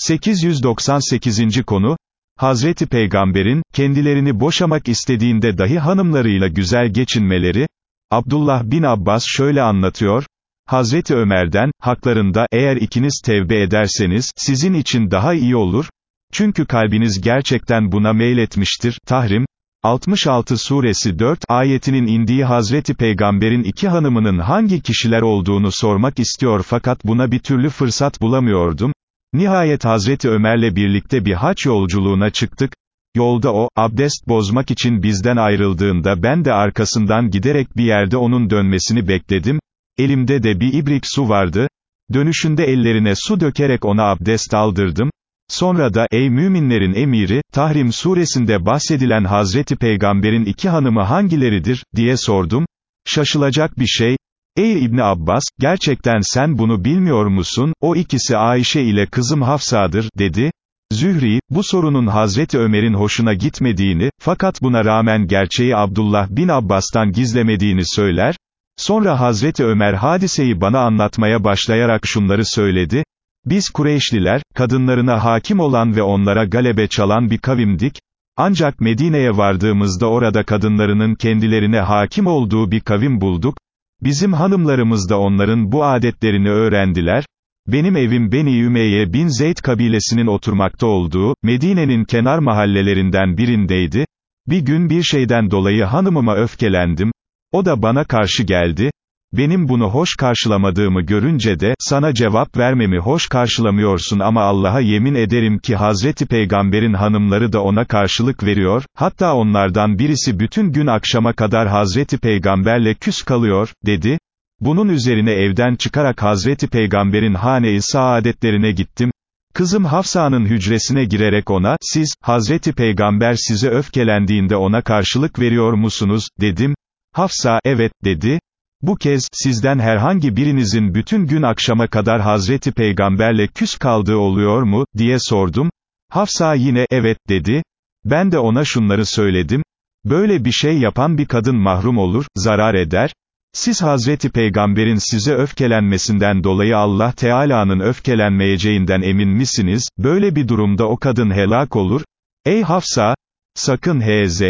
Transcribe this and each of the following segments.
898. konu, Hazreti Peygamber'in, kendilerini boşamak istediğinde dahi hanımlarıyla güzel geçinmeleri, Abdullah bin Abbas şöyle anlatıyor, Hazreti Ömer'den, haklarında, eğer ikiniz tevbe ederseniz, sizin için daha iyi olur, çünkü kalbiniz gerçekten buna meyletmiştir, Tahrim, 66 suresi 4 ayetinin indiği Hazreti Peygamber'in iki hanımının hangi kişiler olduğunu sormak istiyor fakat buna bir türlü fırsat bulamıyordum, Nihayet Hazreti Ömer'le birlikte bir haç yolculuğuna çıktık, yolda o, abdest bozmak için bizden ayrıldığında ben de arkasından giderek bir yerde onun dönmesini bekledim, elimde de bir ibrik su vardı, dönüşünde ellerine su dökerek ona abdest aldırdım, sonra da, ey müminlerin emiri, Tahrim suresinde bahsedilen Hazreti Peygamber'in iki hanımı hangileridir, diye sordum, şaşılacak bir şey, Ey İbni Abbas, gerçekten sen bunu bilmiyor musun, o ikisi Ayşe ile kızım Hafsa'dır, dedi. Zühri, bu sorunun Hazreti Ömer'in hoşuna gitmediğini, fakat buna rağmen gerçeği Abdullah bin Abbas'tan gizlemediğini söyler, sonra Hazreti Ömer hadiseyi bana anlatmaya başlayarak şunları söyledi, biz Kureyşliler, kadınlarına hakim olan ve onlara galebe çalan bir kavimdik, ancak Medine'ye vardığımızda orada kadınlarının kendilerine hakim olduğu bir kavim bulduk, Bizim hanımlarımız da onların bu adetlerini öğrendiler, benim evim Beni Ümeyye bin Zeyd kabilesinin oturmakta olduğu, Medine'nin kenar mahallelerinden birindeydi, bir gün bir şeyden dolayı hanımıma öfkelendim, o da bana karşı geldi, benim bunu hoş karşılamadığımı görünce de, sana cevap vermemi hoş karşılamıyorsun ama Allah'a yemin ederim ki Hazreti Peygamber'in hanımları da ona karşılık veriyor, hatta onlardan birisi bütün gün akşama kadar Hazreti Peygamberle küs kalıyor, dedi. Bunun üzerine evden çıkarak Hazreti Peygamber'in hane-i saadetlerine gittim, Kızım Hafsa'nın hücresine girerek ona, siz, Hazreti Peygamber size öfkelendiğinde ona karşılık veriyor musunuz, dedim. Hafsa, evet, dedi. Bu kez, sizden herhangi birinizin bütün gün akşama kadar Hazreti Peygamberle küs kaldığı oluyor mu, diye sordum. Hafsa yine, evet, dedi. Ben de ona şunları söyledim. Böyle bir şey yapan bir kadın mahrum olur, zarar eder. Siz Hazreti Peygamber'in size öfkelenmesinden dolayı Allah Teala'nın öfkelenmeyeceğinden emin misiniz? Böyle bir durumda o kadın helak olur. Ey Hafsa! Sakın hz.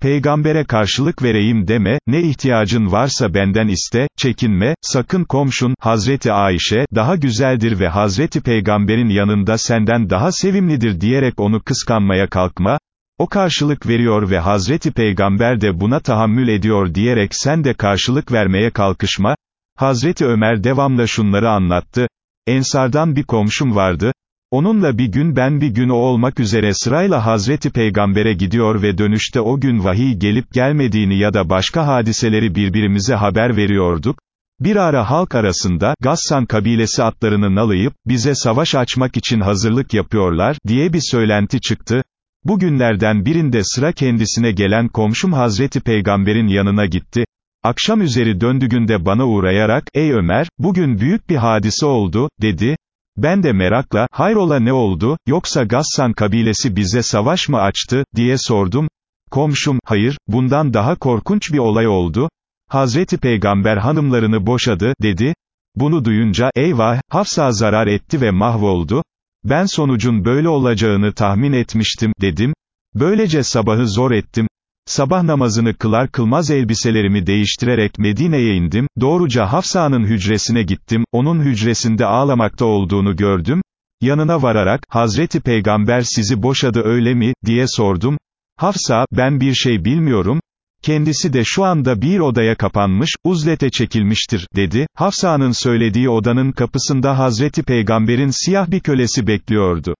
Peygambere karşılık vereyim deme, ne ihtiyacın varsa benden iste, çekinme, sakın komşun, Hazreti Ayşe, daha güzeldir ve Hazreti Peygamberin yanında senden daha sevimlidir diyerek onu kıskanmaya kalkma, o karşılık veriyor ve Hazreti Peygamber de buna tahammül ediyor diyerek sen de karşılık vermeye kalkışma, Hazreti Ömer devamla şunları anlattı, Ensardan bir komşum vardı, Onunla bir gün ben bir gün o olmak üzere sırayla Hazreti Peygamber'e gidiyor ve dönüşte o gün vahiy gelip gelmediğini ya da başka hadiseleri birbirimize haber veriyorduk. Bir ara halk arasında, Gassan kabilesi atlarını nalayıp, bize savaş açmak için hazırlık yapıyorlar, diye bir söylenti çıktı. Bugünlerden birinde sıra kendisine gelen komşum Hazreti Peygamber'in yanına gitti. Akşam üzeri döndüğünde bana uğrayarak, ey Ömer, bugün büyük bir hadise oldu, dedi. Ben de merakla, hayrola ne oldu, yoksa Gassan kabilesi bize savaş mı açtı, diye sordum. Komşum, hayır, bundan daha korkunç bir olay oldu. Hazreti Peygamber hanımlarını boşadı, dedi. Bunu duyunca, eyvah, Hafsa zarar etti ve mahvoldu. Ben sonucun böyle olacağını tahmin etmiştim, dedim. Böylece sabahı zor ettim. Sabah namazını kılar kılmaz elbiselerimi değiştirerek Medine'ye indim, doğruca Hafsa'nın hücresine gittim, onun hücresinde ağlamakta olduğunu gördüm, yanına vararak, Hazreti Peygamber sizi boşadı öyle mi, diye sordum, Hafsa, ben bir şey bilmiyorum, kendisi de şu anda bir odaya kapanmış, uzlete çekilmiştir, dedi, Hafsa'nın söylediği odanın kapısında Hazreti Peygamber'in siyah bir kölesi bekliyordu.